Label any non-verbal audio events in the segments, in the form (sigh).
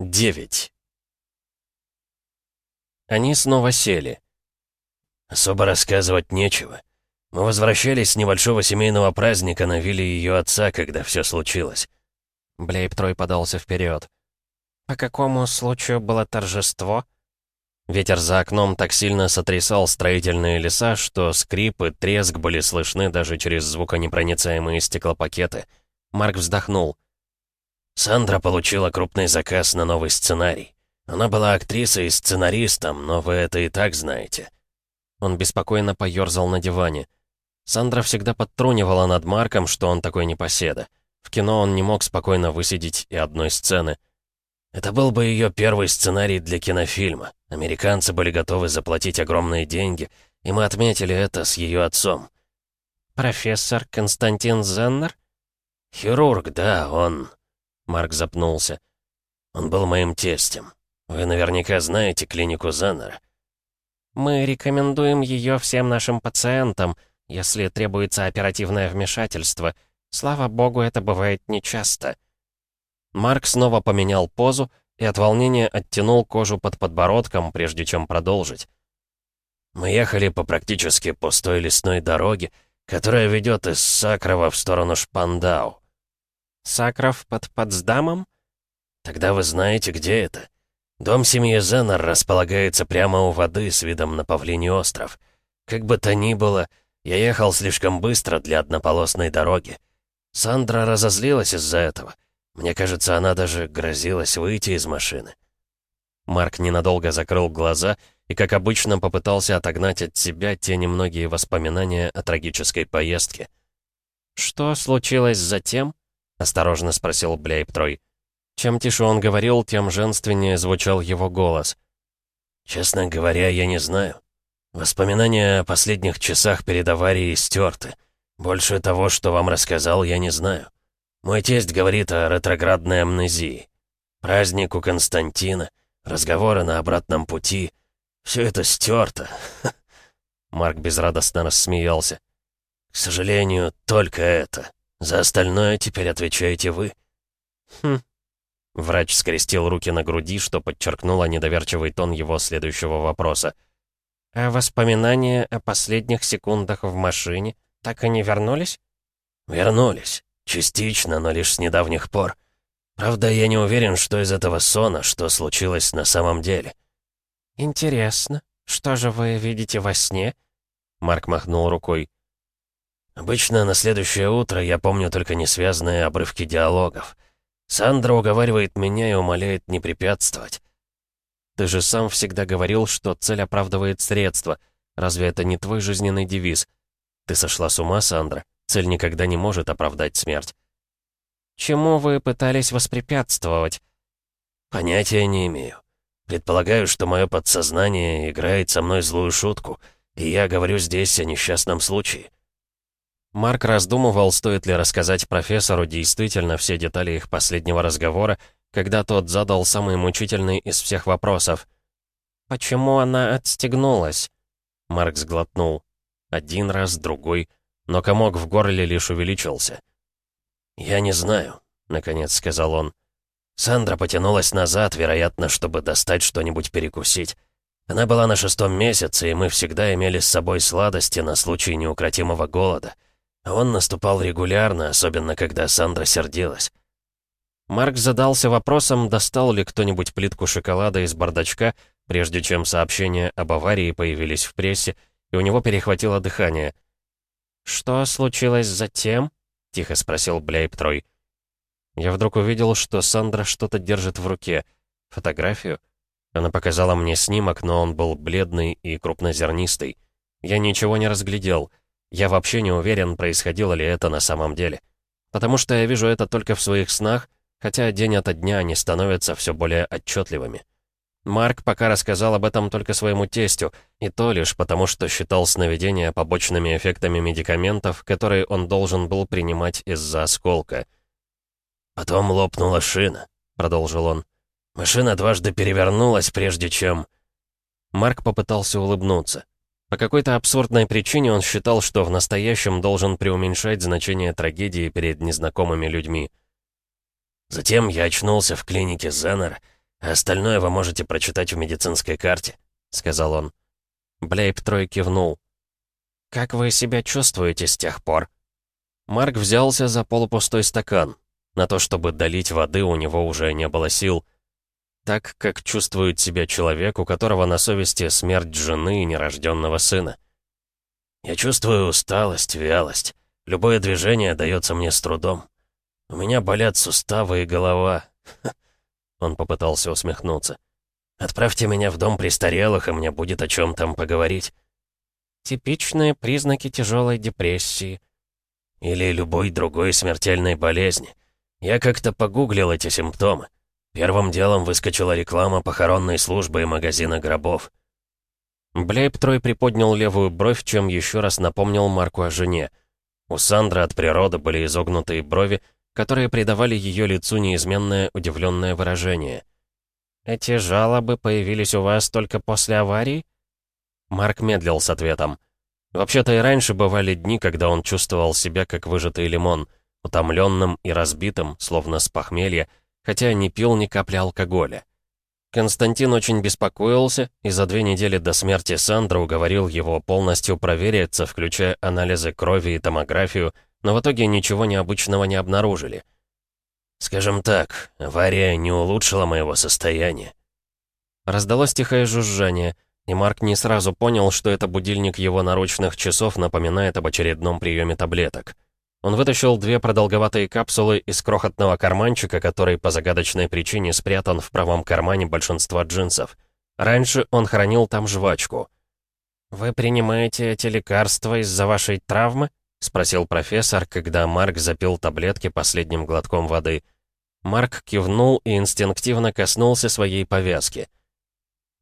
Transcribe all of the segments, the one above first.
9. Они снова сели. Особо рассказывать нечего. Мы возвращались с небольшого семейного праздника на вилле ее отца, когда все случилось. Блейб Трой подался вперед. «По какому случаю было торжество?» Ветер за окном так сильно сотрясал строительные леса, что скрип и треск были слышны даже через звуконепроницаемые стеклопакеты. Марк вздохнул. Сандра получила крупный заказ на новый сценарий. Она была актрисой и сценаристом, но вы это и так знаете. Он беспокойно поёрзал на диване. Сандра всегда подтрунивала над Марком, что он такой непоседа. В кино он не мог спокойно высидеть и одной сцены. Это был бы ее первый сценарий для кинофильма. Американцы были готовы заплатить огромные деньги, и мы отметили это с ее отцом. «Профессор Константин Зеннер?» «Хирург, да, он...» Марк запнулся. «Он был моим тестем. Вы наверняка знаете клинику Зеннера». «Мы рекомендуем ее всем нашим пациентам, если требуется оперативное вмешательство. Слава богу, это бывает нечасто». Марк снова поменял позу и от волнения оттянул кожу под подбородком, прежде чем продолжить. «Мы ехали по практически пустой лесной дороге, которая ведет из Сакрова в сторону Шпандау. Сакров под Потсдамом? Тогда вы знаете, где это. Дом семьи Зеннер располагается прямо у воды с видом на Павлиний остров. Как бы то ни было, я ехал слишком быстро для однополосной дороги. Сандра разозлилась из-за этого. Мне кажется, она даже грозилась выйти из машины. Марк ненадолго закрыл глаза и, как обычно, попытался отогнать от себя те немногие воспоминания о трагической поездке. «Что случилось затем?» — осторожно спросил Блейбтрой. Чем тише он говорил, тем женственнее звучал его голос. «Честно говоря, я не знаю. Воспоминания о последних часах перед аварией стерты. Больше того, что вам рассказал, я не знаю. Мой тесть говорит о ретроградной амнезии. Праздник у Константина, разговоры на обратном пути. Все это стерто. (laughs) Марк безрадостно рассмеялся. К сожалению, только это. За остальное теперь отвечаете вы». «Хм». Врач скрестил руки на груди, что подчеркнуло недоверчивый тон его следующего вопроса. «А воспоминания о последних секундах в машине так и не вернулись?» «Вернулись. Частично, но лишь с недавних пор. Правда, я не уверен, что из этого сона, что случилось на самом деле». «Интересно. Что же вы видите во сне?» Марк махнул рукой. Обычно на следующее утро я помню только несвязанные обрывки диалогов. Сандра уговаривает меня и умоляет не препятствовать. Ты же сам всегда говорил, что цель оправдывает средства. Разве это не твой жизненный девиз? Ты сошла с ума, Сандра? Цель никогда не может оправдать смерть. Чему вы пытались воспрепятствовать? Понятия не имею. Предполагаю, что мое подсознание играет со мной злую шутку, и я говорю здесь о несчастном случае. Марк раздумывал, стоит ли рассказать профессору действительно все детали их последнего разговора, когда тот задал самый мучительный из всех вопросов. «Почему она отстегнулась?» Марк сглотнул. Один раз, другой, но комок в горле лишь увеличился. «Я не знаю», — наконец сказал он. Сандра потянулась назад, вероятно, чтобы достать что-нибудь перекусить. Она была на шестом месяце, и мы всегда имели с собой сладости на случай неукротимого голода. Он наступал регулярно, особенно когда Сандра сердилась. Марк задался вопросом, достал ли кто-нибудь плитку шоколада из бардачка, прежде чем сообщения об аварии появились в прессе, и у него перехватило дыхание. «Что случилось затем?» — тихо спросил Блейб Трой. Я вдруг увидел, что Сандра что-то держит в руке. Фотографию. Она показала мне снимок, но он был бледный и крупнозернистый. Я ничего не разглядел — я вообще не уверен, происходило ли это на самом деле. Потому что я вижу это только в своих снах, хотя день ото дня они становятся все более отчетливыми. Марк пока рассказал об этом только своему тестю, и то лишь потому, что считал сновидения побочными эффектами медикаментов, которые он должен был принимать из-за осколка. «Потом лопнула шина», — продолжил он. «Машина дважды перевернулась, прежде чем...» Марк попытался улыбнуться. По какой-то абсурдной причине он считал, что в настоящем должен преуменьшать значение трагедии перед незнакомыми людьми. Затем я очнулся в клинике Зеннер А остальное вы можете прочитать в медицинской карте», — сказал он. Блейб Трой кивнул. «Как вы себя чувствуете с тех пор?» Марк взялся за полупустой стакан. На то, чтобы долить воды, у него уже не было сил. Так, как чувствует себя человек, у которого на совести смерть жены и нерожденного сына. «Я чувствую усталость, вялость. Любое движение дается мне с трудом. У меня болят суставы и голова». (laughs) Он попытался усмехнуться. «Отправьте меня в дом престарелых, и мне будет о чем там поговорить». «Типичные признаки тяжелой депрессии», или любой другой смертельной болезни. Я как-то погуглил эти симптомы. Первым делом выскочила реклама похоронной службы и магазина гробов. Блейб Трой приподнял левую бровь, чем еще раз напомнил Марку о жене. У Сандры от природы были изогнутые брови, которые придавали ее лицу неизменное удивленное выражение. «Эти жалобы появились у вас только после аварии?» Марк медлил с ответом. Вообще-то и раньше бывали дни, когда он чувствовал себя как выжатый лимон, утомленным и разбитым, словно с похмелья, хотя не пил ни капли алкоголя. Константин очень беспокоился и за две недели до смерти Сандра уговорил его полностью провериться, включая анализы крови и томографию, но в итоге ничего необычного не обнаружили. «Скажем так, авария не улучшила моего состояния». Раздалось тихое жужжание, и Марк не сразу понял, что это будильник его наручных часов напоминает об очередном приеме таблеток. Он вытащил две продолговатые капсулы из крохотного карманчика, который по загадочной причине спрятан в правом кармане большинства джинсов. Раньше он хранил там жвачку. «Вы принимаете эти лекарства из-за вашей травмы?» — спросил профессор, когда Марк запил таблетки последним глотком воды. Марк кивнул и инстинктивно коснулся своей повязки.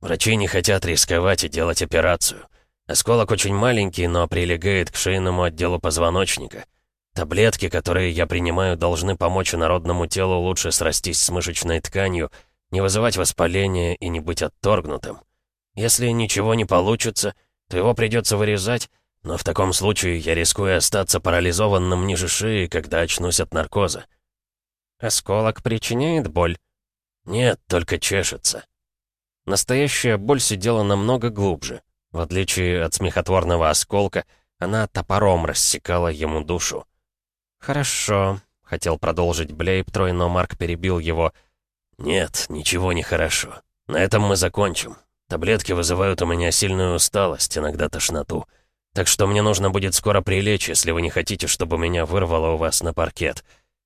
«Врачи не хотят рисковать и делать операцию. Осколок очень маленький, но прилегает к шейному отделу позвоночника. Таблетки, которые я принимаю, должны помочь народному телу лучше срастись с мышечной тканью, не вызывать воспаления и не быть отторгнутым. Если ничего не получится, то его придется вырезать, но в таком случае я рискую остаться парализованным ниже шеи, когда очнусь от наркоза. Осколок причиняет боль? Нет, только чешется. Настоящая боль сидела намного глубже. В отличие от смехотворного осколка, она топором рассекала ему душу. «Хорошо», — хотел продолжить Блейбтрой, но Марк перебил его. «Нет, ничего не хорошо. На этом мы закончим. Таблетки вызывают у меня сильную усталость, иногда тошноту. Так что мне нужно будет скоро прилечь, если вы не хотите, чтобы меня вырвало у вас на паркет.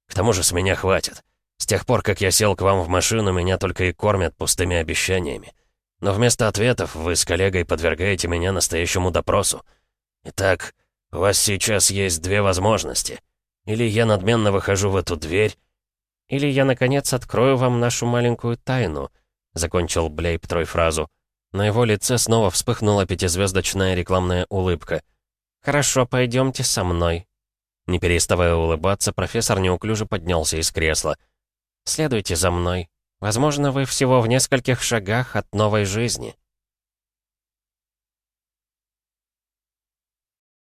К тому же с меня хватит. С тех пор, как я сел к вам в машину, меня только и кормят пустыми обещаниями. Но вместо ответов вы с коллегой подвергаете меня настоящему допросу. Итак, у вас сейчас есть две возможности — или я надменно выхожу в эту дверь, или я, наконец, открою вам нашу маленькую тайну», — закончил Блейб трой фразу. На его лице снова вспыхнула пятизвездочная рекламная улыбка. «Хорошо, пойдемте со мной». Не переставая улыбаться, профессор неуклюже поднялся из кресла. «Следуйте за мной. Возможно, вы всего в нескольких шагах от новой жизни».